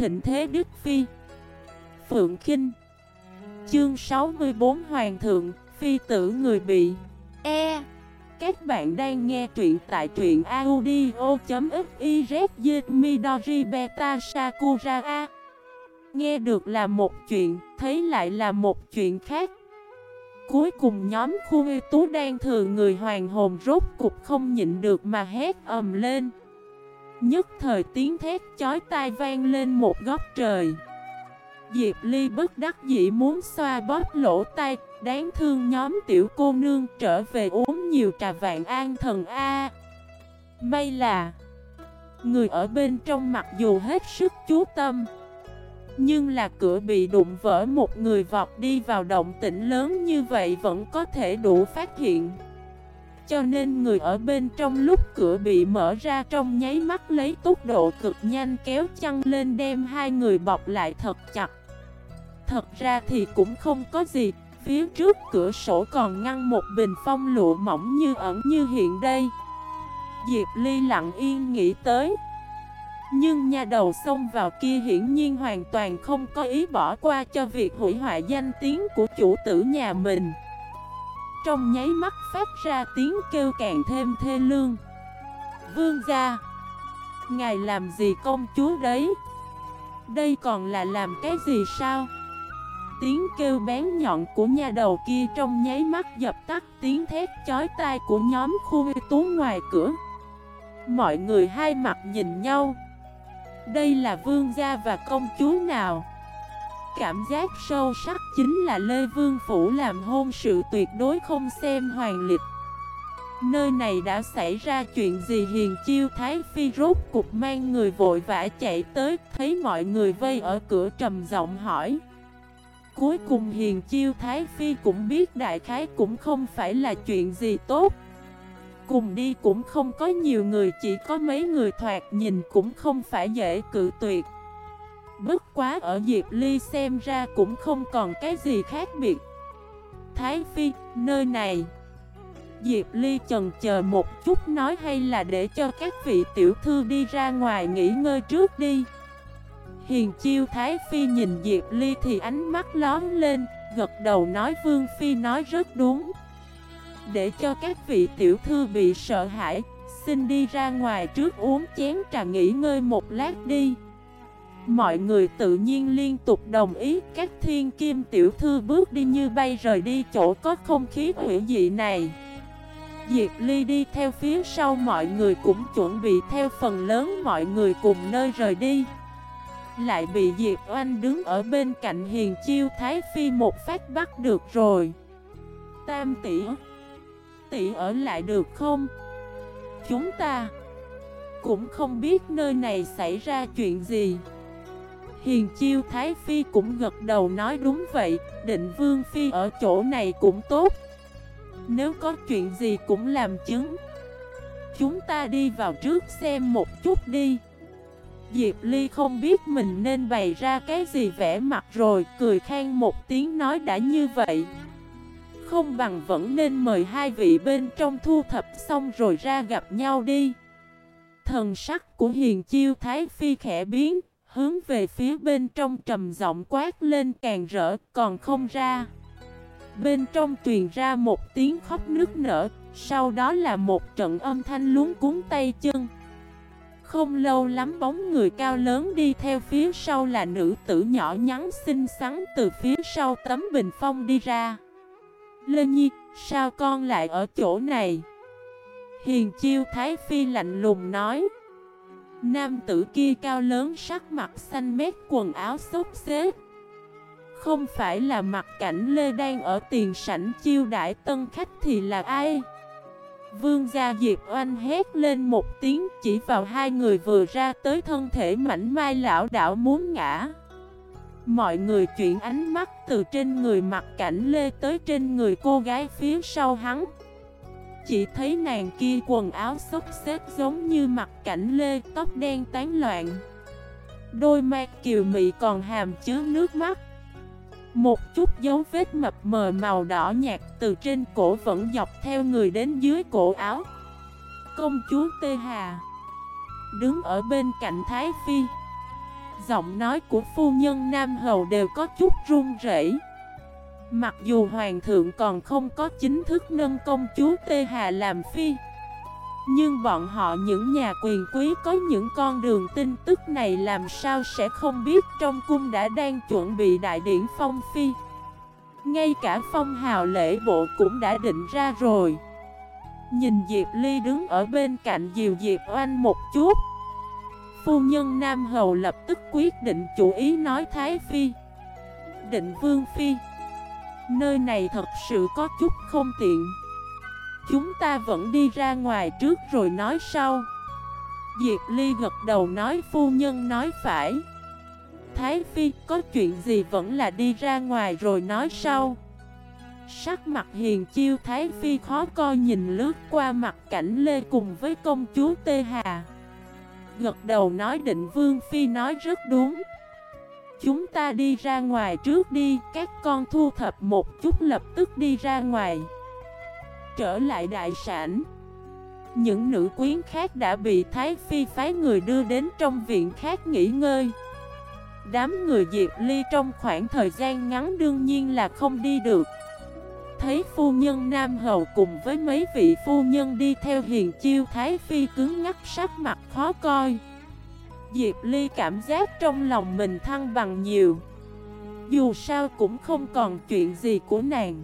thịnh thế Đức Phi. Phượng Kinh. Chương 64 Hoàng thượng, Phi tử người bị E. Các bạn đang nghe truyện tại truyện audio.xyz Midori Beta Sakura Nghe được là một chuyện, thấy lại là một chuyện khác. Cuối cùng nhóm khu tú đang thừa người hoàng hồn rốt cục không nhịn được mà hét ầm lên. Nhất thời tiếng thét chói tai vang lên một góc trời. Diệp Ly bất đắc dĩ muốn xoa bóp lỗ tai, Đáng thương nhóm tiểu cô nương trở về uống nhiều trà vạn an thần A. May là, Người ở bên trong mặc dù hết sức chú tâm, Nhưng là cửa bị đụng vỡ một người vọt đi vào động tĩnh lớn như vậy vẫn có thể đủ phát hiện cho nên người ở bên trong lúc cửa bị mở ra trong nháy mắt lấy tốc độ cực nhanh kéo chăn lên đem hai người bọc lại thật chặt. Thật ra thì cũng không có gì, Phía trước cửa sổ còn ngăn một bình phong lụa mỏng như ẩn như hiện đây. Diệp Ly lặng yên nghĩ tới. Nhưng nhà đầu xông vào kia hiển nhiên hoàn toàn không có ý bỏ qua cho việc hủy hoại danh tiếng của chủ tử nhà mình trong nháy mắt phát ra tiếng kêu càng thêm thê lương. Vương gia, Ngài làm gì công chúa đấy? Đây còn là làm cái gì sao? Tiếng kêu bén nhọn của nhà đầu kia trong nháy mắt dập tắt tiếng thét chói tai của nhóm khu tú ngoài cửa. Mọi người hai mặt nhìn nhau. Đây là vương gia và công chúa nào? Cảm giác sâu sắc chính là Lê Vương Phủ làm hôn sự tuyệt đối không xem hoàng lịch. Nơi này đã xảy ra chuyện gì hiền chiêu Thái Phi rốt cục mang người vội vã chạy tới, Thấy mọi người vây ở cửa trầm giọng hỏi. Cuối cùng hiền chiêu Thái Phi cũng biết đại khái cũng không phải là chuyện gì tốt. Cùng đi cũng không có nhiều người, chỉ có mấy người thoạt nhìn cũng không phải dễ cự tuyệt. Bất quá ở Diệp Ly xem ra cũng không còn cái gì khác biệt. Thái Phi, nơi này. Diệp Ly chần chờ một chút nói hay là để cho các vị tiểu thư đi ra ngoài nghỉ ngơi trước đi. Hiền chiêu Thái Phi nhìn Diệp Ly thì ánh mắt lóm lên Gật đầu nói Vương Phi nói rất đúng. Để cho các vị tiểu thư bị sợ hãi Xin đi ra ngoài trước uống chén trà nghỉ ngơi một lát đi. Mọi người tự nhiên liên tục đồng ý. Các thiên kim tiểu thư bước đi như bay rời đi chỗ có không khí hủy dị này. Diệp Ly đi theo phía sau, mọi người cũng chuẩn bị theo phần lớn mọi người cùng nơi rời đi. Lại bị Diệp Oanh đứng ở bên cạnh hiền chiêu Thái Phi một phát bắt được rồi. Tam tỷ Tỷ ở lại được không? Chúng ta Cũng không biết nơi này xảy ra chuyện gì. Hiền chiêu Thái Phi cũng gật đầu nói đúng vậy, Định Vương Phi ở chỗ này cũng tốt. Nếu có chuyện gì cũng làm chứng. Chúng ta đi vào trước xem một chút đi. Diệp Ly không biết mình nên bày ra cái gì vẽ mặt rồi Cười khen một tiếng nói đã như vậy. Không bằng vẫn nên mời hai vị bên trong thu thập xong rồi ra gặp nhau đi. Thần sắc của Hiền Chiêu Thái Phi khẽ biến. Hướng về phía bên trong trầm giọng quát lên càng rỡ còn không ra. Bên trong truyền ra một tiếng khóc nức nở Sau đó là một trận âm thanh luống cuốn tay chân. Không lâu lắm bóng người cao lớn đi theo phía sau là nữ tử nhỏ nhắn xinh xắn từ phía sau tấm bình phong đi ra. Lê Nhi, sao con lại ở chỗ này? Hiền chiêu Thái Phi lạnh lùng nói. Nam tử kia cao lớn sắc mặt xanh mét, quần áo xốc xếp. Không phải là mặt cảnh Lê đang ở tiền sảnh chiêu đại tân khách thì là ai? Vương gia Diệp oanh hét lên một tiếng, chỉ vào hai người vừa ra tới thân thể mảnh mai lão đảo muốn ngã. Mọi người chuyển ánh mắt từ trên người mặt cảnh Lê tới trên người cô gái phía sau hắn chỉ thấy nàng kia quần áo xốc xếp giống như mặt cảnh lê, tóc đen tán loạn. Đôi mắt kiều mị còn hàm chứa nước mắt. Một chút dấu vết mập mờ màu đỏ nhạt từ trên cổ vẫn dọc theo người đến dưới cổ áo. Công chúa Tê Hà Đứng ở bên cạnh Thái Phi. Giọng nói của phu nhân Nam Hầu đều có chút run rẩy. Mặc dù hoàng thượng còn không có chính thức nâng công chúa Tê Hà làm phi, Nhưng bọn họ những nhà quyền quý có những con đường tin tức này làm sao sẽ không biết trong cung đã đang chuẩn bị đại điển phong phi. Ngay cả phong hào lễ bộ cũng đã định ra rồi. Nhìn Diệp Ly đứng ở bên cạnh Diều Diệp Oanh một chút. Phu nhân Nam Hầu lập tức quyết định chủ ý nói Thái Phi, Định Vương Phi. Nơi này thật sự có chút không tiện. Chúng ta vẫn đi ra ngoài trước rồi nói sau. Diệp Ly gật đầu nói, phu nhân nói phải. Thái Phi, có chuyện gì vẫn là đi ra ngoài rồi nói sau. Sắc mặt hiền chiêu Thái Phi khó coi nhìn lướt qua mặt cảnh Lê cùng với công chúa Tê Hà. Gật đầu nói, định Vương Phi nói rất đúng. Chúng ta đi ra ngoài trước đi, Các con thu thập một chút lập tức đi ra ngoài. Trở lại đại sản. Những nữ quyến khác đã bị Thái Phi phái người đưa đến trong viện khác nghỉ ngơi. Đám người Diệp Ly trong khoảng thời gian ngắn đương nhiên là không đi được. Thấy phu nhân Nam Hầu cùng với mấy vị phu nhân đi theo hiền chiêu, Thái Phi cứng ngắt sắc mặt khó coi. Diệp Ly cảm giác trong lòng mình thăng bằng nhiều. Dù sao cũng không còn chuyện gì của nàng.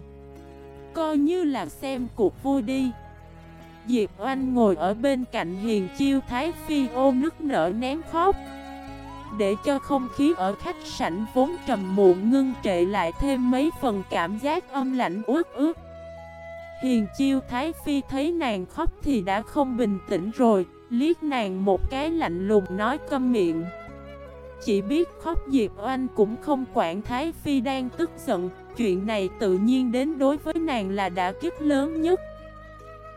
Coi như là xem cuộc vui đi. Diệp Oanh ngồi ở bên cạnh hiền chiêu Thái Phi ô nước nở nén khóc. Để cho không khí ở khách sảnh vốn trầm muộn ngưng trệ lại thêm mấy phần cảm giác âm lạnh uất ướt Hiền chiêu Thái Phi thấy nàng khóc thì đã không bình tĩnh rồi. Liếc nàng một cái lạnh lùng nói câm miệng. Chỉ biết khóc Diệp Oanh cũng không quản Thái Phi đang tức giận, Chuyện này tự nhiên đến đối với nàng là đã kích lớn nhất.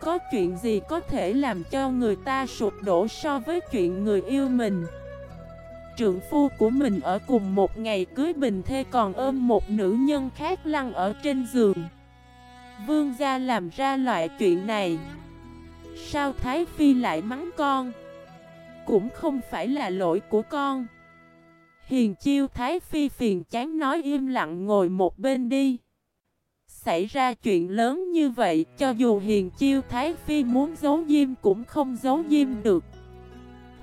Có chuyện gì có thể làm cho người ta sụp đổ so với chuyện người yêu mình? Trượng phu của mình ở cùng một ngày cưới bình thê còn ôm một nữ nhân khác lăn ở trên giường. Vương gia làm ra loại chuyện này. Sao Thái Phi lại mắng con? Cũng không phải là lỗi của con. Hiền chiêu Thái Phi phiền chán nói im lặng ngồi một bên đi. Xảy ra chuyện lớn như vậy, Cho dù hiền chiêu Thái Phi muốn giấu diêm cũng không giấu diêm được.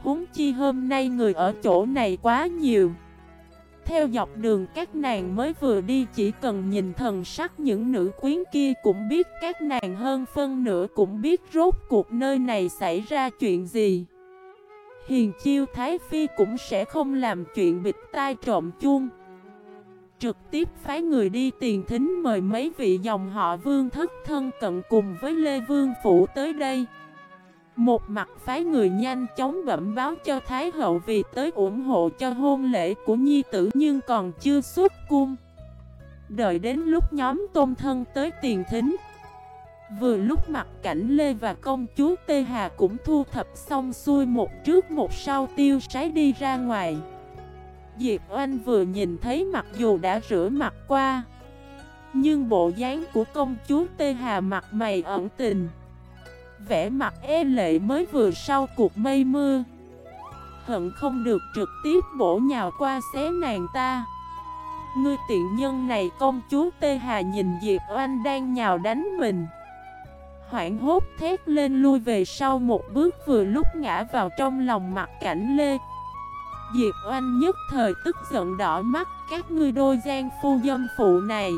Huống chi hôm nay người ở chỗ này quá nhiều theo dọc đường các nàng mới vừa đi, chỉ cần nhìn thần sắc những nữ quyến kia cũng biết các nàng hơn phân nửa cũng biết rốt cuộc nơi này xảy ra chuyện gì. Hiền chiêu Thái Phi cũng sẽ không làm chuyện bịt tai trộm chuông. Trực tiếp phái người đi tiền thính mời mấy vị dòng họ vương thất thân cận cùng với Lê Vương Phủ tới đây. Một mặt phái người nhanh chóng bẩm báo cho Thái hậu vì tới ủng hộ cho hôn lễ của nhi tử nhưng còn chưa xuất cung. Đợi đến lúc nhóm tôn thân tới tiền thính. Vừa lúc mặt cảnh Lê và công chúa Tê Hà cũng thu thập xong xuôi một trước một sau tiêu sái đi ra ngoài. Diệp Oanh vừa nhìn thấy mặc dù đã rửa mặt qua, Nhưng bộ dáng của công chúa Tê Hà mặt mày ẩn tình vẻ mặt e lệ mới vừa sau cuộc mây mưa. Hận không được trực tiếp bổ nhào qua xé nàng ta. Ngươi tiện nhân này công chúa Tê Hà nhìn Diệp Oanh đang nhào đánh mình. Hoảng hốt thét lên lui về sau một bước vừa lúc ngã vào trong lòng mặt cảnh Lê. Diệp Oanh nhất thời tức giận đỏ mắt, các ngươi đôi gian phu dâm phụ này,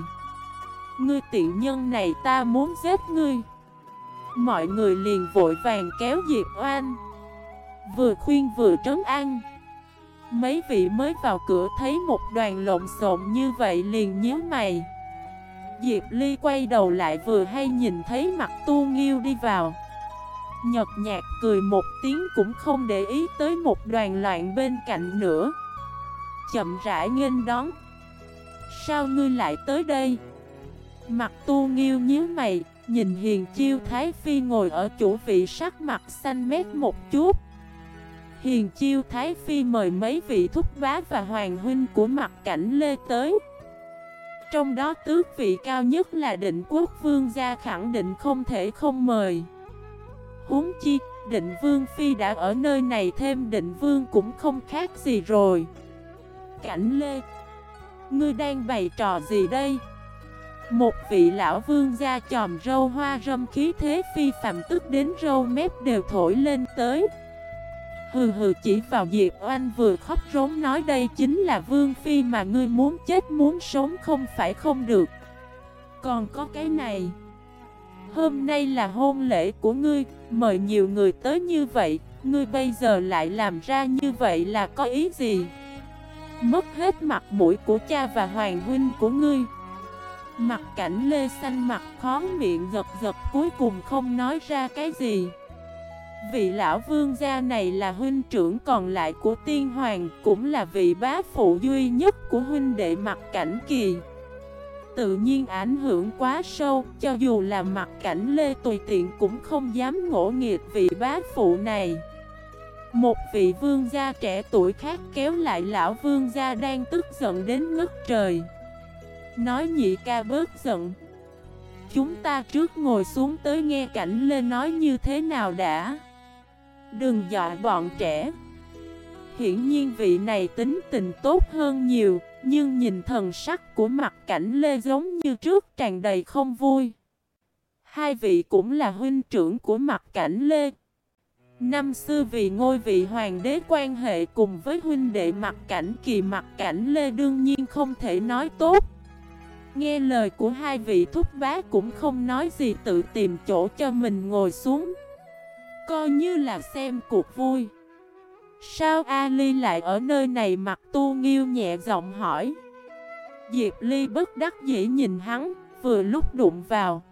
Ngươi tiện nhân này ta muốn giết ngươi. Mọi người liền vội vàng kéo Diệp Oan Vừa khuyên vừa trấn an. Mấy vị mới vào cửa thấy một đoàn lộn xộn như vậy liền nhíu mày. Diệp Ly quay đầu lại vừa hay nhìn thấy mặt tu nghiêu đi vào. Nhật nhạt cười một tiếng cũng không để ý tới một đoàn loạn bên cạnh nữa. Chậm rãi nghênh đón. Sao ngươi lại tới đây? Mặt tu nghiêu nhíu mày. Nhìn hiền chiêu Thái Phi ngồi ở chủ vị sắc mặt xanh mét một chút. Hiền chiêu Thái Phi mời mấy vị thúc bá và hoàng huynh của mặt cảnh Lê tới. Trong đó tước vị cao nhất là định quốc vương gia khẳng định không thể không mời. Huống chi, định vương phi đã ở nơi này thêm định vương cũng không khác gì rồi. Cảnh lê Ngươi đang bày trò gì đây? Một vị lão vương gia chòm râu hoa râm khí thế phi phạm tức đến râu mép đều thổi lên tới. Hừ hừ chỉ vào Diệp Oanh vừa khóc rống nói đây chính là vương phi mà ngươi muốn chết muốn sống không phải không được. Còn có cái này Hôm nay là hôn lễ của ngươi, mời nhiều người tới như vậy, ngươi bây giờ lại làm ra như vậy là có ý gì? Mất hết mặt mũi của cha và hoàng huynh của ngươi. Mặt cảnh lê xanh mặt khó miệng giật giật cuối cùng không nói ra cái gì. Vị lão vương gia này là huynh trưởng còn lại của tiên hoàng, Cũng là vị bá phụ duy nhất của huynh đệ mặt cảnh kỳ. Tự nhiên ảnh hưởng quá sâu, Cho dù là mặt cảnh lê tùy tiện cũng không dám ngỗ nghiệt vị bá phụ này. Một vị vương gia trẻ tuổi khác kéo lại lão vương gia đang tức giận đến ngất trời. Nói nhị ca bớt giận. Chúng ta trước ngồi xuống tới nghe cảnh lê nói như thế nào đã. Đừng dọa bọn trẻ. Hiển nhiên vị này tính tình tốt hơn nhiều, Nhưng nhìn thần sắc của mặt cảnh lê giống như trước tràn đầy không vui. Hai vị cũng là huynh trưởng của mặt cảnh lê. Năm xưa vì ngôi vị hoàng đế quan hệ cùng với huynh đệ mặt cảnh kỳ mặt cảnh lê đương nhiên không thể nói tốt. Nghe lời của hai vị thúc bá cũng không nói gì tự tìm chỗ cho mình ngồi xuống. Coi như là xem cuộc vui. Sao Ali lại ở nơi này? Mặt tu nghiêu nhẹ giọng hỏi. Diệp Ly bất đắc dĩ nhìn hắn, Vừa lúc đụng vào.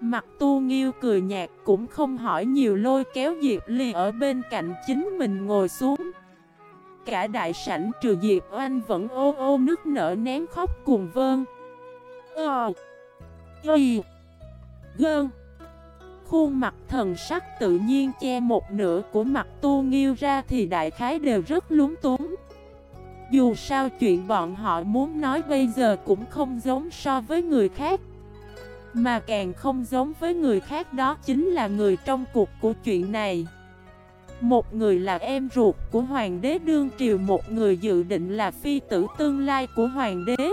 Mặt tu nghiêu cười nhạt cũng không hỏi nhiều, lôi kéo Diệp Ly ở bên cạnh chính mình ngồi xuống. Cả đại sảnh trừ Diệp Oanh vẫn ô ô nước nở nén khóc cùng vơn. Ờ. Y Gơn. Khuôn mặt thần sắc tự nhiên che một nửa của mặt tu nghiêu ra thì đại khái đều rất lúng túng. Dù sao chuyện bọn họ muốn nói bây giờ cũng không giống so với người khác. Mà càng không giống với người khác đó chính là người trong cuộc của chuyện này. Một người là em ruột của hoàng đế, đương triều Một người dự định là phi tử tương lai của hoàng đế.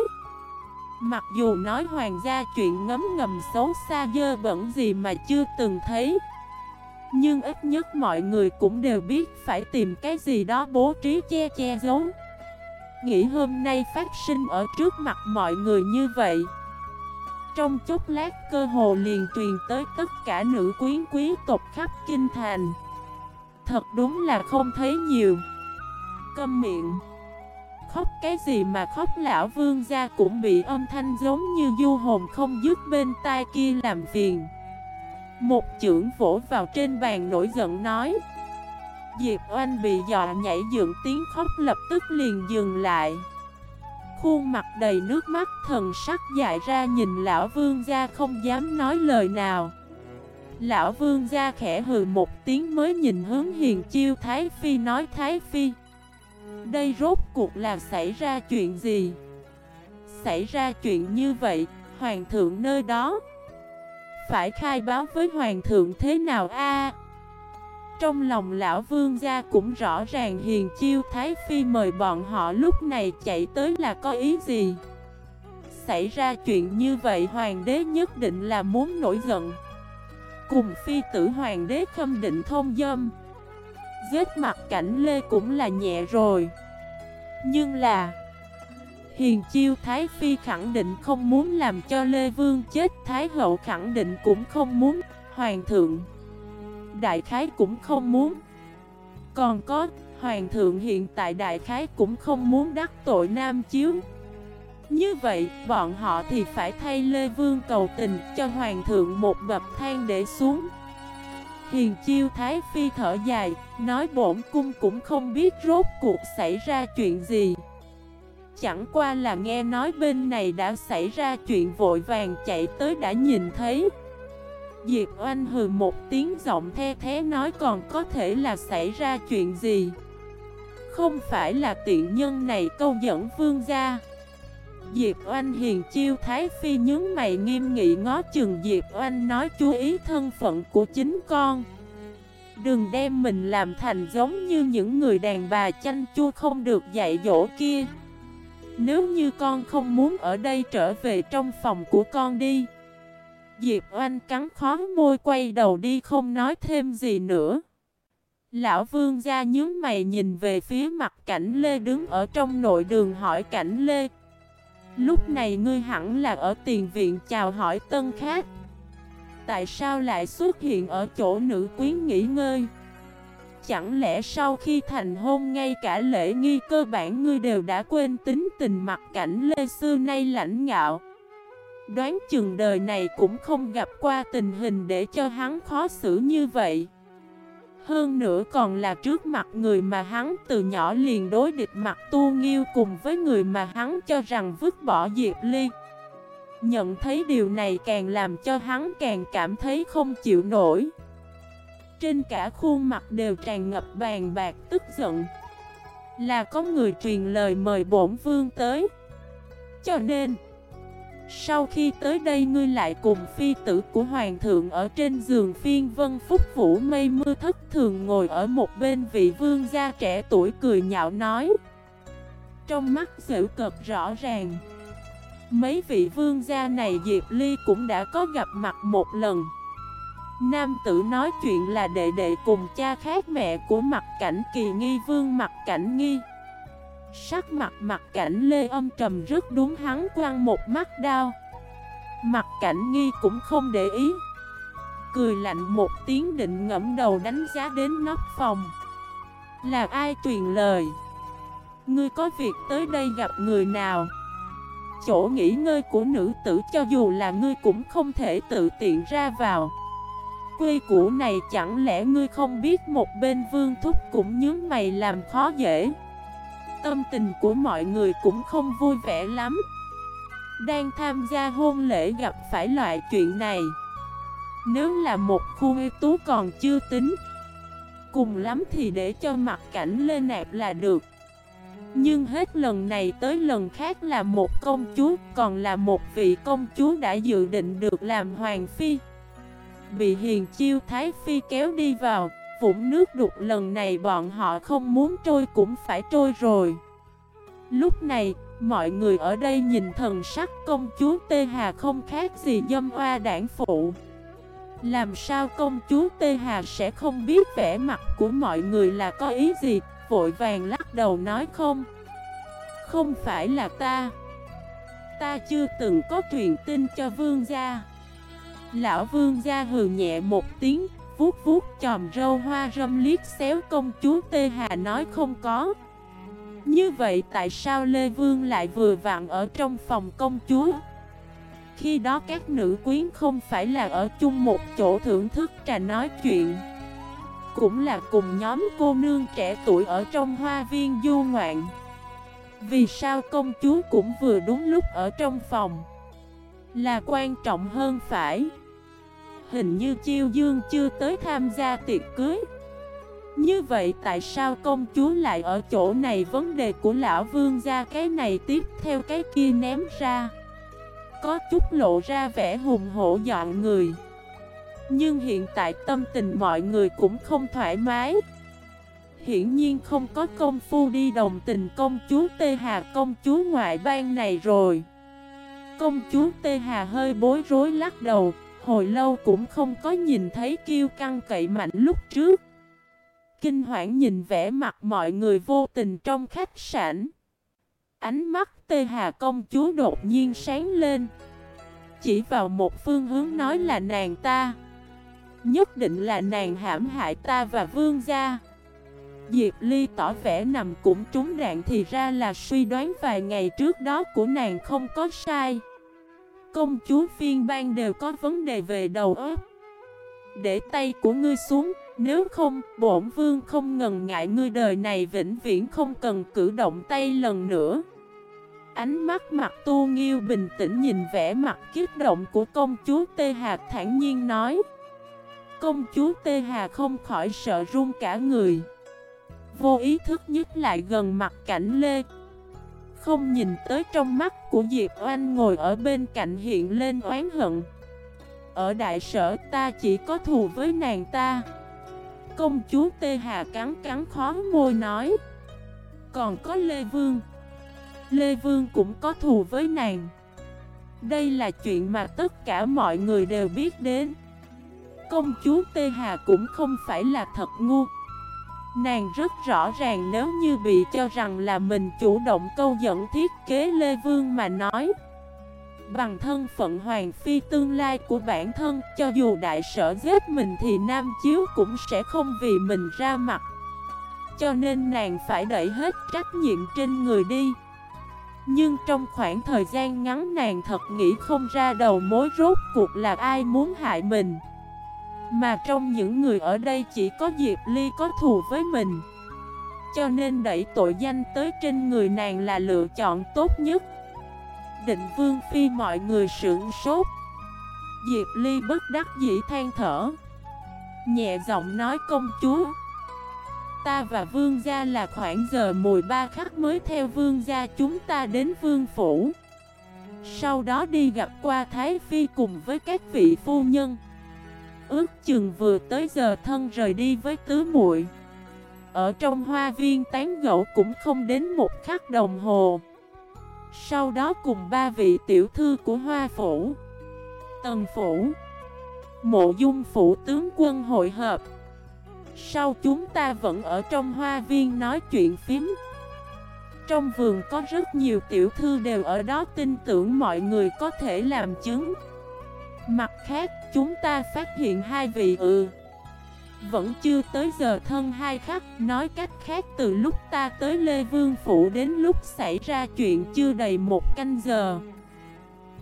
Mặc dù nói hoàng gia chuyện ngấm ngầm xấu xa dơ bẩn gì mà chưa từng thấy, Nhưng ít nhất mọi người cũng đều biết phải tìm cái gì đó bố trí che che giấu. Nghĩ hôm nay phát sinh ở trước mặt mọi người như vậy, trong chốc lát cơ hồ liền truyền tới tất cả nữ quyến quý tộc khắp kinh thành. Thật đúng là không thấy nhiều. Câm miệng. Khóc, cái gì mà khóc? Lão vương gia cũng bị âm thanh giống như du hồn không dứt bên tai kia làm phiền. Một trưởng vỗ vào trên bàn nổi giận nói, Diệp Oanh bị dọa nhảy dựng tiếng khóc lập tức liền dừng lại. Khuôn mặt đầy nước mắt, thần sắc dại ra nhìn lão vương gia không dám nói lời nào. Lão vương gia khẽ hừ một tiếng mới nhìn hướng hiền chiêu Thái Phi nói, Thái Phi đây rốt cuộc là xảy ra chuyện gì? Xảy ra chuyện như vậy, hoàng thượng nơi đó Phải khai báo với hoàng thượng thế nào a? Trong lòng lão vương gia cũng rõ ràng hiền chiêu Thái Phi mời bọn họ lúc này chạy tới là có ý gì Xảy ra chuyện như vậy hoàng đế nhất định là muốn nổi giận Cùng phi tử hoàng đế khâm định thông dâm Giết mặt cảnh lê cũng là nhẹ rồi. Nhưng là Hiền chiêu Thái Phi khẳng định không muốn làm cho Lê Vương chết Thái Hậu khẳng định cũng không muốn Hoàng thượng đại khái cũng không muốn. Còn có, hoàng thượng hiện tại đại khái cũng không muốn đắc tội nam chiếu. Như vậy, bọn họ thì phải thay Lê Vương cầu tình cho hoàng thượng một bậc thang để xuống. Hiền chiêu Thái Phi thở dài, nói bổn cung cũng không biết rốt cuộc xảy ra chuyện gì. Chẳng qua là nghe nói bên này đã xảy ra chuyện vội vàng chạy tới đã nhìn thấy. Diệp Oanh hừ một tiếng giọng the thế nói còn có thể là xảy ra chuyện gì? Không phải là tiện nhân này câu dẫn vương gia. Diệp Oanh hiền chiêu Thái Phi nhướng mày nghiêm nghị ngó chừng Diệp Oanh nói chú ý thân phận của chính con. Đừng đem mình làm thành giống như những người đàn bà chanh chua không được dạy dỗ kia. Nếu như con không muốn ở đây trở về trong phòng của con đi. Diệp Oanh cắn khó môi quay đầu đi không nói thêm gì nữa. Lão vương gia nhướng mày nhìn về phía mặt cảnh Lê đứng ở trong nội đường hỏi cảnh Lê Lúc này ngươi hẳn là ở tiền viện chào hỏi tân khách. Tại sao lại xuất hiện ở chỗ nữ quyến nghỉ ngơi? Chẳng lẽ sau khi thành hôn ngay cả lễ nghi cơ bản ngươi đều đã quên tính tình mặt cảnh Lê xưa nay lãnh ngạo? Đoán chừng đời này cũng không gặp qua tình hình để cho hắn khó xử như vậy hơn nữa còn là trước mặt người mà hắn từ nhỏ liền đối địch mặt tu nghiêu cùng với người mà hắn cho rằng vứt bỏ Diệp Ly. Nhận thấy điều này càng làm cho hắn càng cảm thấy không chịu nổi. Trên cả khuôn mặt đều tràn ngập bàn bạc tức giận. Là có người truyền lời mời bổn vương tới. Cho nên... Sau khi tới đây ngươi lại cùng phi tử của hoàng thượng ở trên giường phiên vân phúc vũ mây mưa thất thường ngồi ở một bên vị vương gia trẻ tuổi cười nhạo nói. Trong mắt dịu cực rõ ràng. Mấy vị vương gia này Diệp Ly cũng đã có gặp mặt một lần. Nam tử nói chuyện là đệ đệ cùng cha khác mẹ của mặt cảnh kỳ nghi vương mặt cảnh nghi. Sắc mặt mặt cảnh lê âm trầm rất đúng hắn quăng một mắt đao Mặt cảnh nghi cũng không để ý. Cười lạnh một tiếng định ngẫm đầu đánh giá đến nóc phòng. Là ai truyền lời? Ngươi có việc tới đây gặp người nào? Chỗ nghỉ ngơi của nữ tử cho dù là ngươi cũng không thể tự tiện ra vào. Quê củ này chẳng lẽ ngươi không biết một bên vương thúc cũng nhướng mày làm khó dễ? Tâm tình của mọi người cũng không vui vẻ lắm. Đang tham gia hôn lễ gặp phải loại chuyện này. Nếu là một khu y tú còn chưa tính, Cùng lắm thì để cho mặt cảnh lên nạp là được. Nhưng hết lần này tới lần khác là một công chúa, Còn là một vị công chúa đã dự định được làm hoàng phi. Bị hiền chiêu thái phi kéo đi vào vũng nước đục lần này bọn họ không muốn trôi cũng phải trôi rồi. Lúc này, mọi người ở đây nhìn thần sắc công chúa Tê Hà không khác gì dâm hoa đảng phụ. Làm sao công chúa Tê Hà sẽ không biết vẻ mặt của mọi người là có ý gì? Vội vàng lắc đầu nói không. Không phải là ta. Ta chưa từng có truyền tin cho vương gia. Lão vương gia hừ nhẹ một tiếng vuốt vuốt chòm râu hoa râm liếc xéo công chúa Tê Hà nói không có. Như vậy tại sao Lê Vương lại vừa vặn ở trong phòng công chúa? Khi đó các nữ quyến không phải là ở chung một chỗ thưởng thức trà nói chuyện. Cũng là cùng nhóm cô nương trẻ tuổi ở trong hoa viên du ngoạn. Vì sao công chúa cũng vừa đúng lúc ở trong phòng? Là quan trọng hơn phải. Hình như Chiêu Dương chưa tới tham gia tiệc cưới. Như vậy tại sao công chúa lại ở chỗ này? Vấn đề của lão vương ra cái này tiếp theo cái kia ném ra. Có chút lộ ra vẻ hùng hổ dọn người. Nhưng hiện tại tâm tình mọi người cũng không thoải mái. Hiển nhiên không có công phu đi đồng tình công chúa Tê Hà. Công chúa ngoại bang này rồi. Công chúa Tê Hà hơi bối rối lắc đầu. Hồi lâu cũng không có nhìn thấy kiêu căng cậy mạnh lúc trước. Kinh hoảng nhìn vẻ mặt mọi người vô tình trong khách sạn. Ánh mắt tê hà công chúa đột nhiên sáng lên. Chỉ vào một phương hướng nói là nàng ta. Nhất định là nàng hãm hại ta và vương gia. Diệp Ly tỏ vẻ nằm cũng trúng đạn thì ra là suy đoán vài ngày trước đó của nàng không có sai công chúa phiên bang đều có vấn đề về đầu óc. Để tay của ngươi xuống Nếu không, bổn vương không ngần ngại ngươi đời này vĩnh viễn không cần cử động tay lần nữa. Ánh mắt mặt tu nghiêu bình tĩnh nhìn vẻ mặt kiếp động của công chúa Tê Hà thản nhiên nói. Công chúa Tê Hà không khỏi sợ run cả người. Vô ý thức nhất lại gần mặt cảnh Lê không nhìn tới trong mắt của Diệp Oanh ngồi ở bên cạnh hiện lên oán hận. Ở đại sở ta chỉ có thù với nàng ta. Công chúa Tê Hà cắn cắn khó môi nói. Còn có Lê Vương. Lê Vương cũng có thù với nàng. Đây là chuyện mà tất cả mọi người đều biết đến. Công chúa Tê Hà cũng không phải là thật ngu. Nàng rất rõ ràng nếu như bị cho rằng là mình chủ động câu dẫn thiết kế Lê Vương mà nói. Bằng thân phận Hoàng Phi tương lai của bản thân, Cho dù đại sở giết mình thì Nam Chiếu cũng sẽ không vì mình ra mặt. Cho nên nàng phải đẩy hết trách nhiệm trên người đi. Nhưng trong khoảng thời gian ngắn nàng thật nghĩ không ra đầu mối rốt cuộc là ai muốn hại mình. Mà trong những người ở đây chỉ có Diệp Ly có thù với mình. Cho nên đẩy tội danh tới trên người nàng là lựa chọn tốt nhất. Định vương phi mọi người sững sốt. Diệp Ly bất đắc dĩ than thở. Nhẹ giọng nói công chúa. Ta và vương gia là khoảng giờ mùi ba khắc mới theo vương gia chúng ta đến vương phủ. Sau đó đi gặp qua Thái Phi cùng với các vị phu nhân. Ước chừng vừa tới giờ thân rời đi với tứ muội. Ở trong hoa viên tán gẫu cũng không đến một khắc đồng hồ. Sau đó cùng ba vị tiểu thư của Hoa Phủ, Tần Phủ, Mộ Dung Phủ tướng quân hội hợp Sau chúng ta vẫn ở trong hoa viên nói chuyện phím. Trong vườn có rất nhiều tiểu thư đều ở đó tin tưởng mọi người có thể làm chứng. Mặt khác chúng ta phát hiện hai vị ừ vẫn chưa tới giờ thân hai khắc. Nói cách khác, từ lúc ta tới Lê Vương Phủ đến lúc xảy ra chuyện chưa đầy một canh giờ.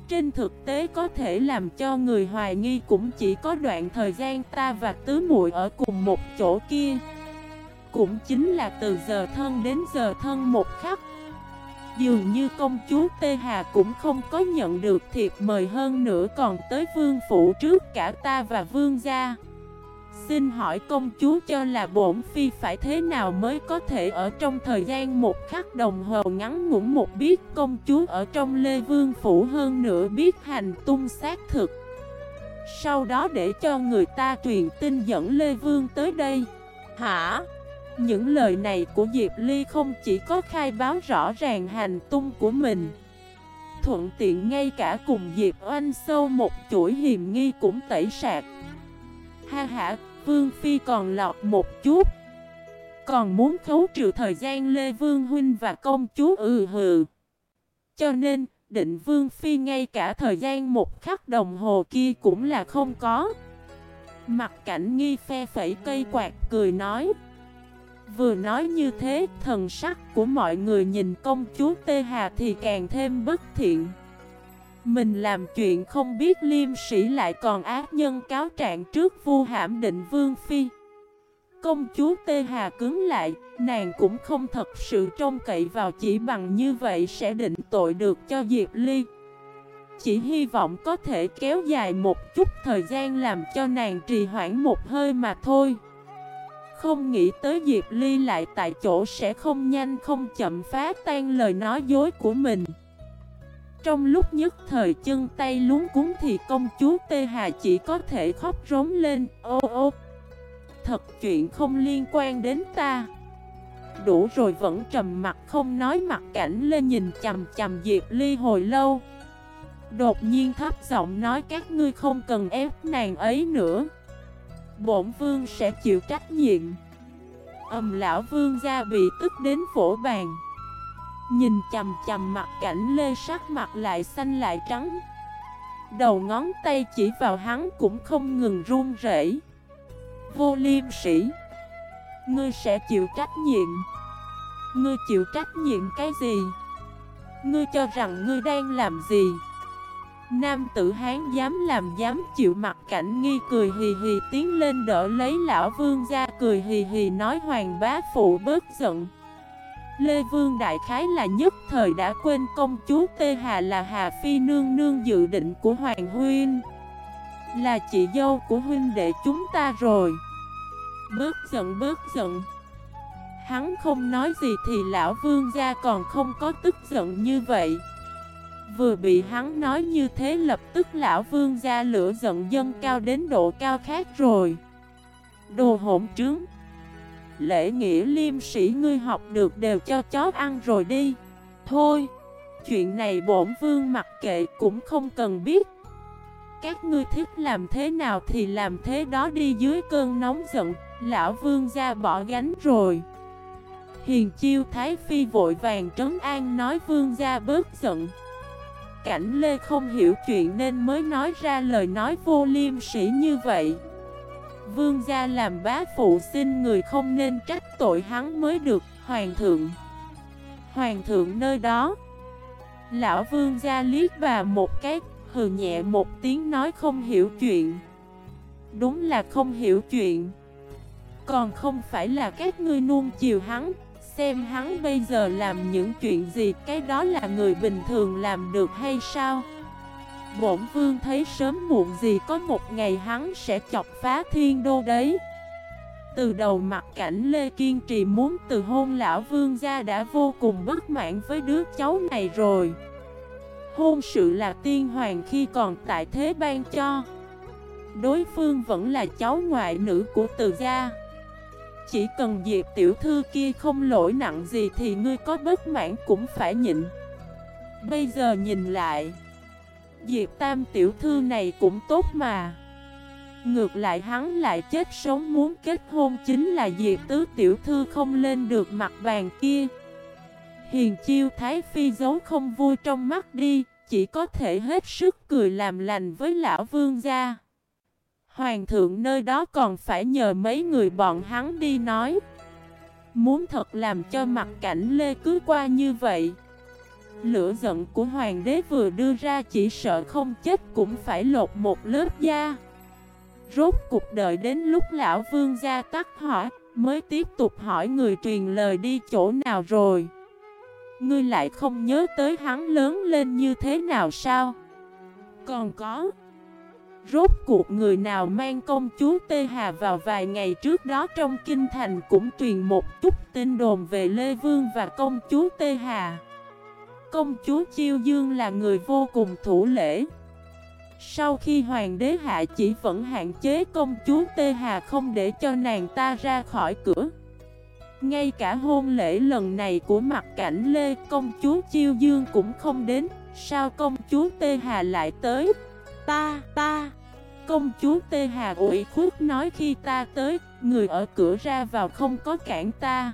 Trên thực tế có thể làm cho người hoài nghi cũng chỉ có đoạn thời gian ta và tứ muội ở cùng một chỗ kia. Cũng chính là từ giờ thân đến giờ thân một khắc. Dường như công chúa Tê Hà cũng không có nhận được thiệp mời hơn nữa còn tới vương phủ trước cả ta và vương gia Xin hỏi công chúa cho là bổn phi phải thế nào mới có thể ở trong thời gian một khắc đồng hồ ngắn ngủn một biết công chúa ở trong Lê Vương Phủ hơn nữa biết hành tung xác thực. Sau đó để cho người ta truyền tin dẫn Lê Vương tới đây. Hả? Những lời này của Diệp Ly không chỉ có khai báo rõ ràng hành tung của mình. Thuận tiện ngay cả cùng Diệp Oanh sâu một chuỗi hiểm nghi cũng tẩy sạc. Ha ha, Vương Phi còn lọt một chút. Còn muốn khấu trừ thời gian Lê Vương Huynh và công chúa ừ hừ. Cho nên, định Vương Phi ngay cả thời gian một khắc đồng hồ kia cũng là không có. Mặt cảnh nghi phe phẩy cây quạt cười nói. Vừa nói như thế, thần sắc của mọi người nhìn công chúa Tê Hà thì càng thêm bất thiện. Mình làm chuyện không biết liêm sĩ lại còn ác nhân cáo trạng trước vua hãm định vương phi. Công chúa Tê Hà cứng lại, nàng cũng không thật sự trông cậy vào chỉ bằng như vậy sẽ định tội được cho Diệp Ly. Chỉ hy vọng có thể kéo dài một chút thời gian làm cho nàng trì hoãn một hơi mà thôi. Không nghĩ tới Diệp Ly lại tại chỗ sẽ không nhanh không chậm phá tan lời nói dối của mình. Trong lúc nhất thời chân tay luống cuốn thì công chúa Tê Hà chỉ có thể khóc rống lên, Ô ô, Thật chuyện không liên quan đến ta. Đủ rồi vẫn trầm mặt không nói mặt cảnh lên nhìn chầm chầm Diệp Ly hồi lâu. Đột nhiên thấp giọng nói, các ngươi không cần ép nàng ấy nữa. Bổn vương sẽ chịu trách nhiệm. Âm lão vương gia bị tức đến phổ bàn. Nhìn chầm chầm mặt cảnh lê sắc mặt lại xanh lại trắng. Đầu ngón tay chỉ vào hắn cũng không ngừng run rẩy. Vô liêm sĩ Ngươi sẽ chịu trách nhiệm. Ngươi chịu trách nhiệm cái gì? Ngươi cho rằng ngươi đang làm gì? Nam tử hán dám làm dám chịu mặt cảnh nghi cười hì hì tiến lên đỡ lấy lão vương ra cười hì hì nói hoàng bá phụ bớt giận. Lê Vương Đại Khái là nhất thời đã quên công chúa Tê Hà là Hà Phi Nương Nương dự định của Hoàng Huynh. Là chị dâu của huynh đệ chúng ta rồi. Bớt giận bớt giận. Hắn không nói gì thì lão vương gia còn không có tức giận như vậy. Vừa bị hắn nói như thế lập tức lão vương gia lửa giận dân cao đến độ cao khác rồi. Đồ hỗn trướng. Lễ nghĩa liêm sĩ ngươi học được đều cho chó ăn rồi đi. Thôi, chuyện này bổn vương mặc kệ cũng không cần biết. Các ngươi thích làm thế nào thì làm thế đó đi dưới cơn nóng giận Lão vương ra bỏ gánh rồi. Hiền chiêu Thái Phi vội vàng trấn an nói vương gia bớt giận. Cảnh Lê không hiểu chuyện nên mới nói ra lời nói vô liêm sỉ như vậy. Vương gia làm bá phụ xin người không nên trách tội hắn mới được, Hoàng thượng. Hoàng thượng nơi đó. Lão vương gia liếc bà một cái, Hừ nhẹ một tiếng nói không hiểu chuyện. Đúng là không hiểu chuyện. Còn không phải là các ngươi nuông chiều hắn. Xem hắn bây giờ làm những chuyện gì, Cái đó là người bình thường làm được hay sao? Bổn vương thấy sớm muộn gì có một ngày hắn sẽ chọc phá thiên đô đấy. Từ đầu mặt cảnh Lê Kiên Trì muốn từ hôn lão vương gia đã vô cùng bất mãn với đứa cháu này rồi. Hôn sự là tiên hoàng khi còn tại thế ban cho. Đối phương vẫn là cháu ngoại nữ của từ gia. Chỉ cần Diệp tiểu thư kia không lỗi nặng gì thì ngươi có bất mãn cũng phải nhịn. Bây giờ nhìn lại, Diệp tam tiểu thư này cũng tốt mà. Ngược lại hắn lại chết sống muốn kết hôn chính là Diệp tứ tiểu thư không lên được mặt bàn kia. Hiền chiêu Thái Phi giấu không vui trong mắt đi, Chỉ có thể hết sức cười làm lành với lão vương gia. Hoàng thượng nơi đó còn phải nhờ mấy người bọn hắn đi nói. Muốn thật làm cho mặt cảnh Lê cứ qua như vậy. Lửa giận của hoàng đế vừa đưa ra chỉ sợ không chết cũng phải lột một lớp da. Rốt cuộc đợi đến lúc lão vương gia tắt hỏi Mới tiếp tục hỏi người truyền lời đi chỗ nào rồi. Ngươi lại không nhớ tới hắn lớn lên như thế nào sao? Còn có Rốt cuộc người nào mang công chúa Tê Hà vào vài ngày trước đó trong kinh thành cũng truyền một chút tin đồn về Lê Vương và công chúa Tê Hà. Công chúa Chiêu Dương là người vô cùng thủ lễ. Sau khi hoàng đế hạ chỉ vẫn hạn chế công chúa Tê Hà không để cho nàng ta ra khỏi cửa. Ngay cả hôn lễ lần này của mặt cảnh Lê, công chúa Chiêu Dương cũng không đến. Sao công chúa Tê Hà lại tới? Ta, ta. Công chúa Tê Hà ủy khuất nói khi ta tới Người ở cửa ra vào không có cản ta.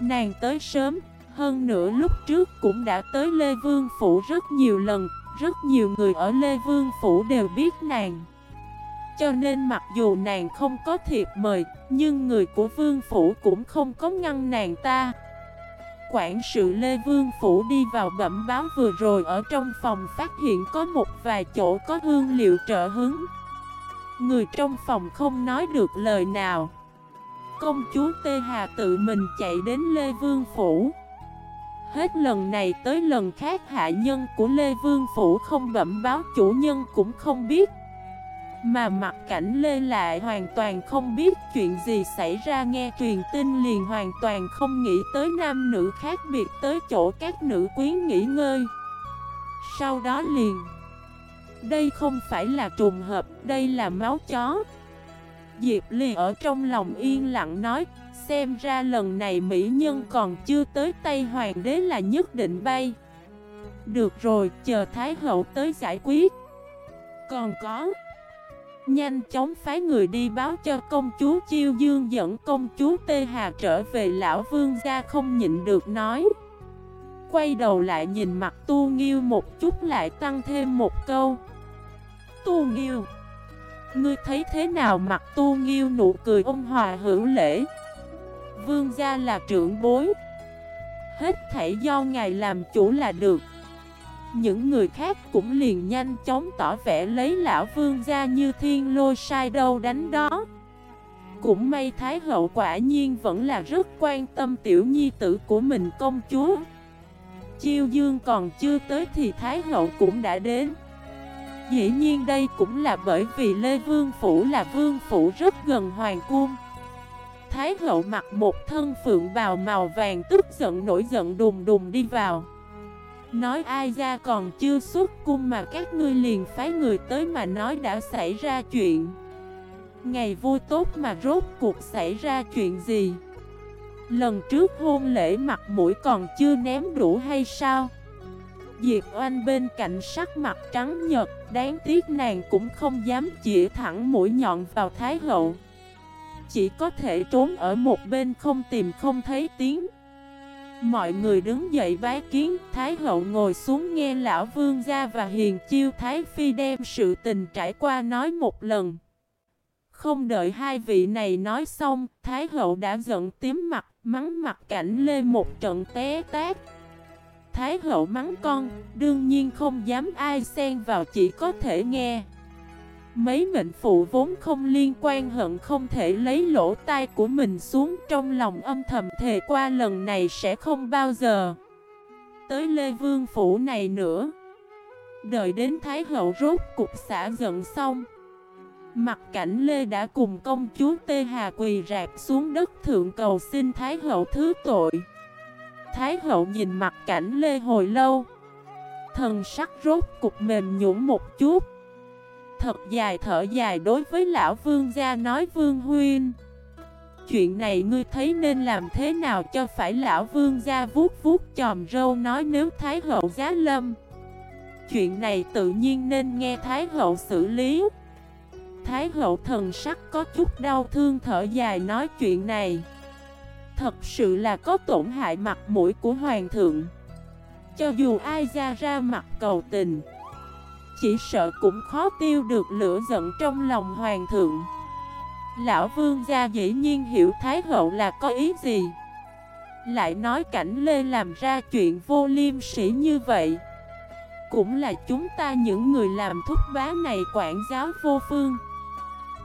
Nàng tới sớm hơn nữa lúc trước cũng đã tới Lê Vương Phủ rất nhiều lần Rất nhiều người ở Lê Vương Phủ đều biết nàng. Cho nên mặc dù nàng không có thiệp mời Nhưng người của Vương Phủ cũng không có ngăn nàng ta. Quản sự Lê Vương Phủ đi vào bẩm báo vừa rồi, Ở trong phòng phát hiện có một vài chỗ có hương liệu trợ hứng. Người trong phòng không nói được lời nào. Công chúa Tê Hà tự mình chạy đến Lê Vương Phủ. Hết lần này tới lần khác, hạ nhân của Lê Vương Phủ không bẩm báo, chủ nhân cũng không biết. Mà mặt cảnh Lê lại hoàn toàn không biết chuyện gì xảy ra nghe truyền tin liền hoàn toàn không nghĩ tới nam nữ khác biệt tới chỗ các nữ quyến nghỉ ngơi. Sau đó liền Đây không phải là trùng hợp, đây là máu chó. Diệp Ly ở trong lòng yên lặng nói Xem ra lần này Mỹ Nhân còn chưa tới tay hoàng đế là nhất định bay. Được rồi, chờ Thái Hậu tới giải quyết. Còn có Nhanh chóng phái người đi báo cho công chúa Chiêu Dương dẫn công chúa Tê Hà trở về Lão Vương gia không nhịn được nói. Quay đầu lại nhìn mặt Tu Nghiêu một chút lại tăng thêm một câu. Tu Nghiêu, Ngươi thấy thế nào mặt Tu Nghiêu nụ cười ôn hòa hữu lễ? Vương gia là trưởng bối. Hết thảy do ngài làm chủ là được. Những người khác cũng liền nhanh chóng tỏ vẻ lấy lão vương ra như thiên lôi sai đâu đánh đó. Cũng may Thái hậu quả nhiên vẫn là rất quan tâm tiểu nhi tử của mình công chúa. Chiêu dương còn chưa tới thì Thái hậu cũng đã đến. Dĩ nhiên đây cũng là bởi vì Lê Vương Phủ là Vương Phủ rất gần Hoàng Cung. Thái hậu mặc một thân phượng bào màu vàng tức giận nổi giận đùng đùng đi vào. Nói ai ra còn chưa xuất cung mà các ngươi liền phái người tới mà nói đã xảy ra chuyện. Ngày vui tốt mà rốt cuộc xảy ra chuyện gì? Lần trước hôn lễ mặt mũi còn chưa ném đủ hay sao? Diệp Oanh bên cạnh sắc mặt trắng nhật Đáng tiếc nàng cũng không dám chỉ thẳng mũi nhọn vào Thái Hậu. Chỉ có thể trốn ở một bên không tìm không thấy tiếng. Mọi người đứng dậy bái kiến Thái Hậu ngồi xuống nghe Lão Vương gia và Hiền Chiêu Thái Phi đem sự tình trải qua nói một lần Không đợi hai vị này nói xong Thái Hậu đã giận tím mặt Mắng mặt cảnh lê một trận té tát Thái hậu mắng con, đương nhiên không dám ai xen vào chỉ có thể nghe. Mấy mệnh phụ vốn không liên quan hận không thể lấy lỗ tai của mình xuống trong lòng âm thầm thề qua lần này sẽ không bao giờ. Tới Lê Vương Phủ này nữa. Đợi đến Thái hậu rốt cục xả giận xong. Mặt cảnh Lê đã cùng công chúa Tê Hà quỳ rạp xuống đất thượng cầu xin Thái hậu thứ tội. Thái hậu nhìn mặt cảnh Lê hồi lâu, Thần sắc rốt cục mềm nhũn một chút Thật dài thở dài đối với lão vương gia nói vương huyên Chuyện này ngươi thấy nên làm thế nào cho phải lão vương gia vuốt vuốt chòm râu nói nếu Thái hậu giá lâm. Chuyện này tự nhiên nên nghe Thái hậu xử lý. Thái hậu thần sắc có chút đau thương thở dài nói chuyện này. Thật sự là có tổn hại mặt mũi của hoàng thượng. Cho dù ai ra ra mặt cầu tình chỉ sợ cũng khó tiêu được lửa giận trong lòng hoàng thượng. Lão vương gia dĩ nhiên hiểu Thái hậu là có ý gì. Lại nói cảnh Lê làm ra chuyện vô liêm sĩ như vậy. Cũng là chúng ta những người làm thúc bá này quản giáo vô phương.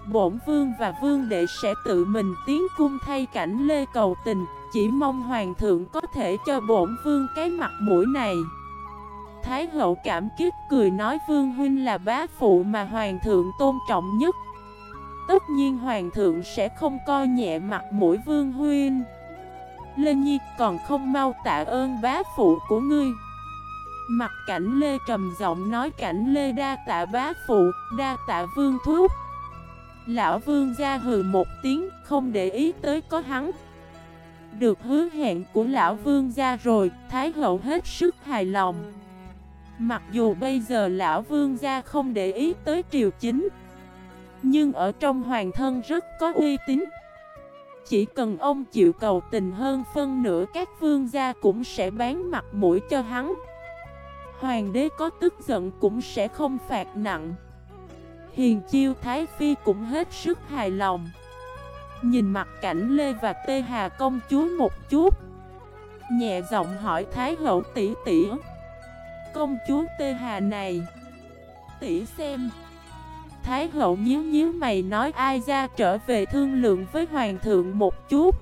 Bổn vương và vương đệ sẽ tự mình tiến cung thay cảnh lê cầu tình, Chỉ mong hoàng thượng có thể cho bổn vương cái mặt mũi này. Thái hậu cảm kích cười nói vương huynh là bá phụ mà hoàng thượng tôn trọng nhất. Tất nhiên hoàng thượng sẽ không coi nhẹ mặt mũi vương huynh. Lê Nhi còn không mau tạ ơn bá phụ của ngươi. Mặt cảnh Lê trầm giọng nói cảnh Lê đa tạ bá phụ, đa tạ vương thuốc Lão vương gia hừ một tiếng không để ý tới có hắn. Được hứa hẹn của lão vương gia rồi Thái hậu hết sức hài lòng. Mặc dù bây giờ lão vương gia không để ý tới triều chính, Nhưng ở trong hoàng thân rất có uy tín. Chỉ cần ông chịu cầu tình hơn phân nửa, các vương gia cũng sẽ bán mặt mũi cho hắn. Hoàng đế có tức giận cũng sẽ không phạt nặng. Hiền chiêu Thái Phi cũng hết sức hài lòng. Nhìn mặt cảnh Lê và Tê Hà công chúa một chút, Nhẹ giọng hỏi Thái hậu tỷ tỷ. Công chúa Tê Hà này. Tỷ xem. Thái hậu nhíu nhíu mày nói ai ra trở về thương lượng với hoàng thượng một chút.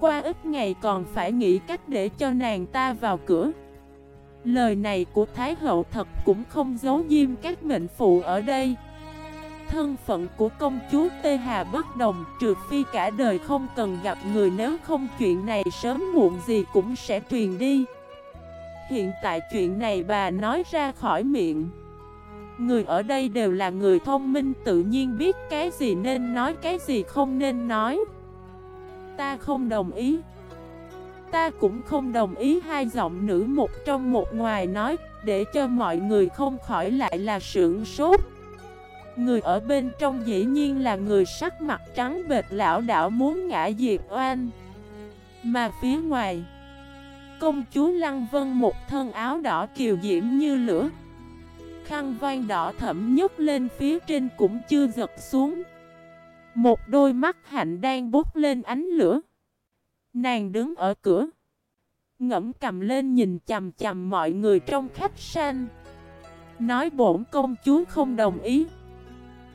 Qua ít ngày còn phải nghĩ cách để cho nàng ta vào cửa. Lời này của Thái hậu thật cũng không giấu diêm các mệnh phụ ở đây. Thân phận của công chúa Tê Hà bất đồng, Trừ phi cả đời không cần gặp người, Nếu không chuyện này sớm muộn gì cũng sẽ truyền đi. Hiện tại chuyện này bà nói ra khỏi miệng. Người ở đây đều là người thông minh, tự nhiên biết cái gì nên nói, cái gì không nên nói. Ta không đồng ý. Ta cũng không đồng ý hai giọng nữ một trong một ngoài nói, Để cho mọi người không khỏi lại là sưởng sốt. Người ở bên trong dĩ nhiên là người sắc mặt trắng bệt lão đảo muốn ngã diệt oan. Mà phía ngoài Công chúa Lăng Vân một thân áo đỏ kiều diễm như lửa. Khăn voan đỏ thẫm nhấc lên phía trên cũng chưa giật xuống. Một đôi mắt hạnh đang bút lên ánh lửa. Nàng đứng ở cửa, Ngẫm cầm lên nhìn chầm chầm mọi người trong khách sạn. Nói bổn công chúa không đồng ý.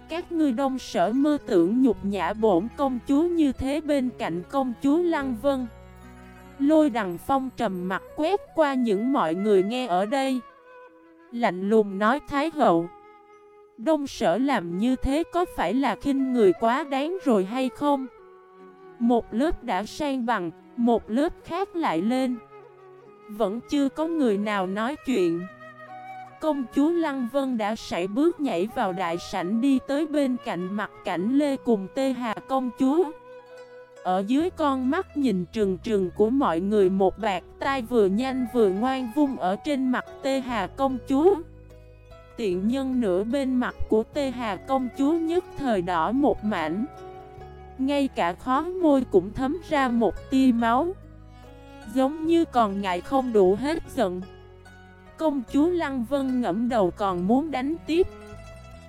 Các ngươi đông sở mơ tưởng nhục nhã bổn công chúa như thế bên cạnh công chúa Lăng Vân. Lôi đằng phong trầm mặt quét qua những mọi người nghe ở đây. Lạnh lùng nói Thái hậu. Đông sở làm như thế có phải là khinh người quá đáng rồi hay không? Một lớp đã sang bằng, một lớp khác lại lên. Vẫn chưa có người nào nói chuyện. Công chúa Lăng Vân đã sải bước nhảy vào đại sảnh đi tới bên cạnh mặt cảnh Lê cùng Tê Hà công chúa ở dưới con mắt nhìn trừng trừng của mọi người một bạc tai vừa nhanh vừa ngoan vung ở trên mặt Tê Hà công chúa. Tiện nhân nửa bên mặt của Tê Hà công chúa nhất thời đỏ một mảnh. Ngay cả khó môi cũng thấm ra một tia máu. Giống như còn ngại không đủ hết giận. Công chúa Lăng Vân ngẫm đầu còn muốn đánh tiếp.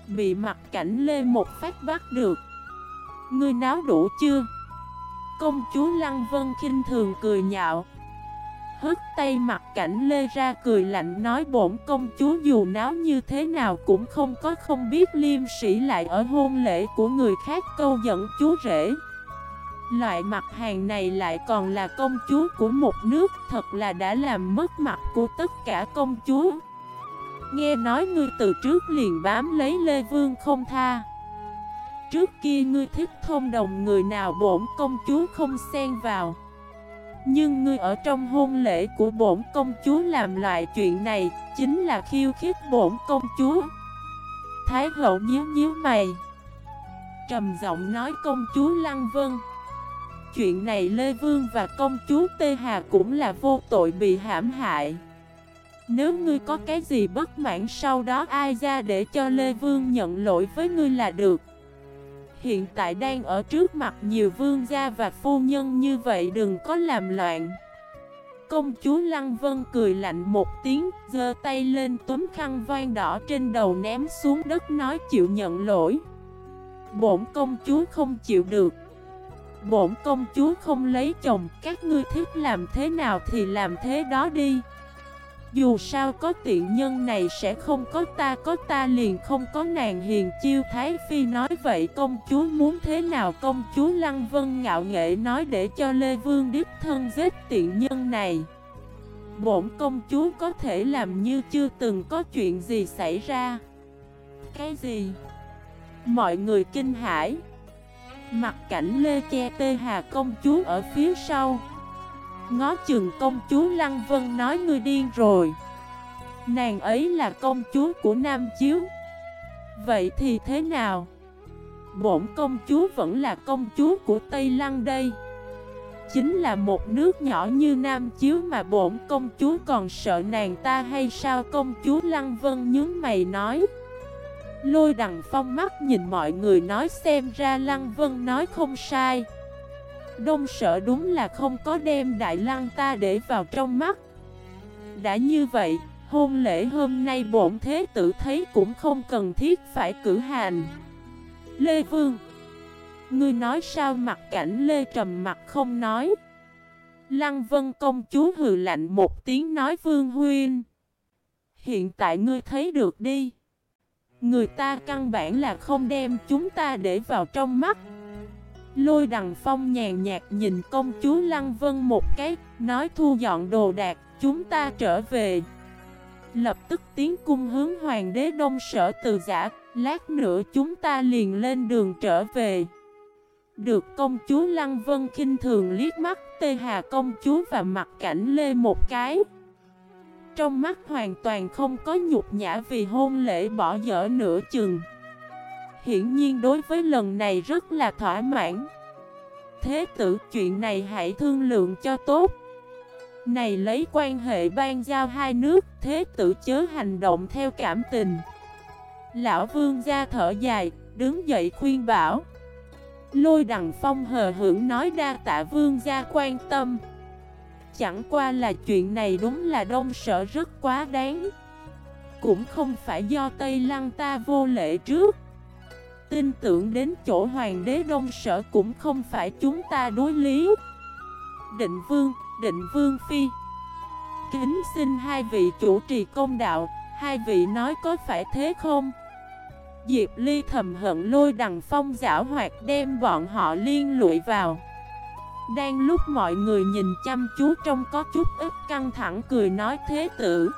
Bị mặt cảnh lê một phát bắt được. Ngươi náo đủ chưa? Công chúa Lăng Vân kinh thường cười nhạo. Hất tay mặt cảnh lê ra cười lạnh nói bổn công chúa dù náo như thế nào cũng không có không biết liêm sĩ lại ở hôn lễ của người khác câu dẫn chúa rể. Loại mặt hàng này lại còn là công chúa của một nước, Thật là đã làm mất mặt của tất cả công chúa. Nghe nói ngươi từ trước liền bám lấy Lê Vương không tha. Trước kia ngươi thích thông đồng người nào bổn công chúa không xen vào. Nhưng ngươi ở trong hôn lễ của bổn công chúa làm loại chuyện này Chính là khiêu khích bổn công chúa. Thái hậu nhíu nhíu mày, Trầm giọng nói công chúa Lăng Vân, Chuyện này Lê Vương và công chúa Tê Hà cũng là vô tội bị hãm hại. Nếu ngươi có cái gì bất mãn sau đó ai ra để cho Lê Vương nhận lỗi với ngươi là được. Hiện tại đang ở trước mặt nhiều vương gia và phu nhân như vậy, đừng có làm loạn. Công chúa Lăng Vân cười lạnh một tiếng, giơ tay lên túm khăn vang đỏ trên đầu ném xuống đất nói chịu nhận lỗi. Bổn công chúa không chịu được. Bổn công chúa không lấy chồng, Các ngươi thích làm thế nào thì làm thế đó đi. Dù sao có tiện nhân này sẽ không có ta Có ta liền không có nàng hiền chiêu Thái Phi nói vậy, công chúa muốn thế nào? Công chúa Lăng Vân ngạo nghệ nói để cho Lê Vương đích thân giết tiện nhân này. Bổn công chúa có thể làm như chưa từng có chuyện gì xảy ra. Cái gì? Mọi người kinh hãi. Mặt cảnh Lê Che Tê Hà công chúa ở phía sau. Ngó chừng công chúa Lăng Vân nói ngươi điên rồi. Nàng ấy là công chúa của Nam Chiếu. Vậy thì thế nào? Bổn công chúa vẫn là công chúa của Tây Lăng đây. Chính là một nước nhỏ như Nam Chiếu mà bổn công chúa còn sợ nàng ta hay sao? Công chúa Lăng Vân nhướng mày nói. Lôi đằng phong mắt nhìn mọi người nói xem ra Lăng Vân nói không sai. Đông sợ đúng là không có đem Đại Lăng ta để vào trong mắt. Đã như vậy, hôn lễ hôm nay bổn thế tử thấy cũng không cần thiết phải cử hành. Lê Vương Ngươi nói sao mặt cảnh Lê trầm mặt không nói? Lăng Vân công chúa hừ lạnh một tiếng nói Vương Huyên Hiện tại ngươi thấy được đi. Người ta căn bản là không đem chúng ta để vào trong mắt. Lôi đằng phong nhàn nhạt nhìn công chúa Lăng Vân một cái, Nói thu dọn đồ đạc, chúng ta trở về. Lập tức tiến cung hướng hoàng đế đông sở từ giả, Lát nữa chúng ta liền lên đường trở về. Được công chúa Lăng Vân khinh thường liếc mắt Tê Hà công chúa và mặt cảnh lê một cái. Trong mắt hoàn toàn không có nhục nhã vì hôn lễ bỏ dở nửa chừng. Hiển nhiên đối với lần này rất là thỏa mãn. Thế tử, chuyện này hãy thương lượng cho tốt. Này lấy quan hệ ban giao hai nước, Thế tử chớ hành động theo cảm tình. Lão vương ra thở dài, Đứng dậy khuyên bảo. Lôi đằng phong hờ hưởng nói đa tạ vương gia quan tâm. Chẳng qua là chuyện này đúng là đông sở rất quá đáng. Cũng không phải do Tây Lăng ta vô lễ trước. Tin tưởng đến chỗ hoàng đế đông sở cũng không phải chúng ta đối lý. Định vương, định vương phi. Kính xin hai vị chủ trì công đạo Hai vị nói có phải thế không? Diệp Ly thầm hận lôi đằng phong giả hoạt đem bọn họ liên lụy vào. Đang lúc mọi người nhìn chăm chú trong có chút ít căng thẳng cười nói thế tử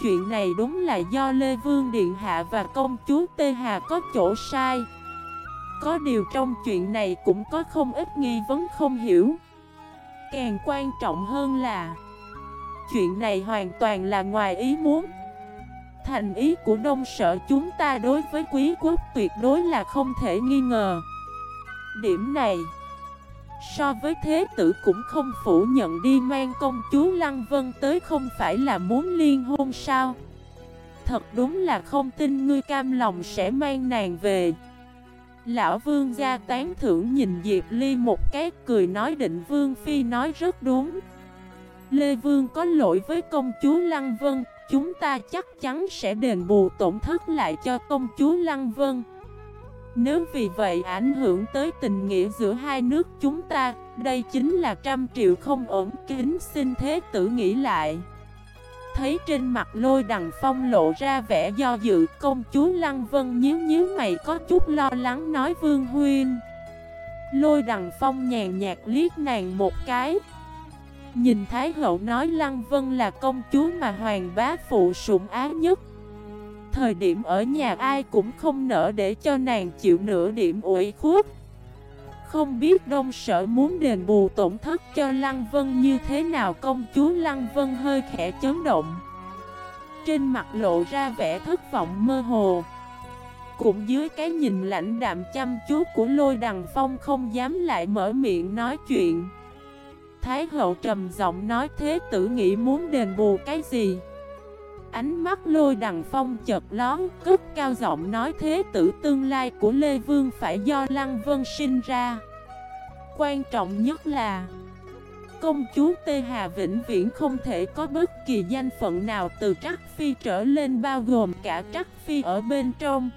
Chuyện này đúng là do Lê Vương Điện Hạ và công chúa Tê Hà có chỗ sai. Có điều trong chuyện này cũng có không ít nghi vấn không hiểu. Càng quan trọng hơn là, Chuyện này hoàn toàn là ngoài ý muốn. Thành ý của đông sở chúng ta đối với quý quốc tuyệt đối là không thể nghi ngờ. Điểm này So với thế tử cũng không phủ nhận đi mang công chúa Lăng Vân tới không phải là muốn liên hôn sao? Thật đúng là không tin ngươi cam lòng sẽ mang nàng về. Lão vương gia tán thưởng nhìn Diệp Ly một cái cười nói định vương phi nói rất đúng. Lê Vương có lỗi với công chúa Lăng Vân, Chúng ta chắc chắn sẽ đền bù tổn thất lại cho công chúa Lăng Vân. Nếu vì vậy ảnh hưởng tới tình nghĩa giữa hai nước chúng ta, Đây chính là trăm triệu không ổn kính xin thế tử nghĩ lại. Thấy trên mặt lôi đằng phong lộ ra vẻ do dự, Công chúa Lăng Vân nhíu nhíu mày có chút lo lắng nói Vương Huyên Lôi đằng phong nhàn nhạt liếc nàng một cái. Nhìn Thái Hậu nói Lăng Vân là công chúa mà hoàng bá phụ sủng ái nhất. Thời điểm ở nhà ai cũng không nỡ để cho nàng chịu nửa điểm ủy khuất. Không biết Đông Sở muốn đền bù tổn thất cho Lăng Vân như thế nào, công chúa Lăng Vân hơi khẽ chấn động. Trên mặt lộ ra vẻ thất vọng mơ hồ. Cũng dưới cái nhìn lãnh đạm chăm chú của lôi đằng phong không dám lại mở miệng nói chuyện. Thái hậu trầm giọng nói thế tử nghĩ muốn đền bù cái gì? Ánh mắt lôi đằng phong chợt lón, Cất cao giọng nói thế tử tương lai của Lê Vương phải do Lăng Vân sinh ra. Quan trọng nhất là, Công chúa Tê Hà vĩnh viễn không thể có bất kỳ danh phận nào từ Trắc Phi trở lên bao gồm cả Trắc Phi ở bên trong.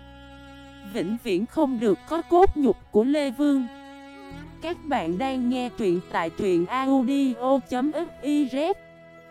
Vĩnh viễn không được có cốt nhục của Lê Vương. Các bạn đang nghe truyện tại truyện audio.fif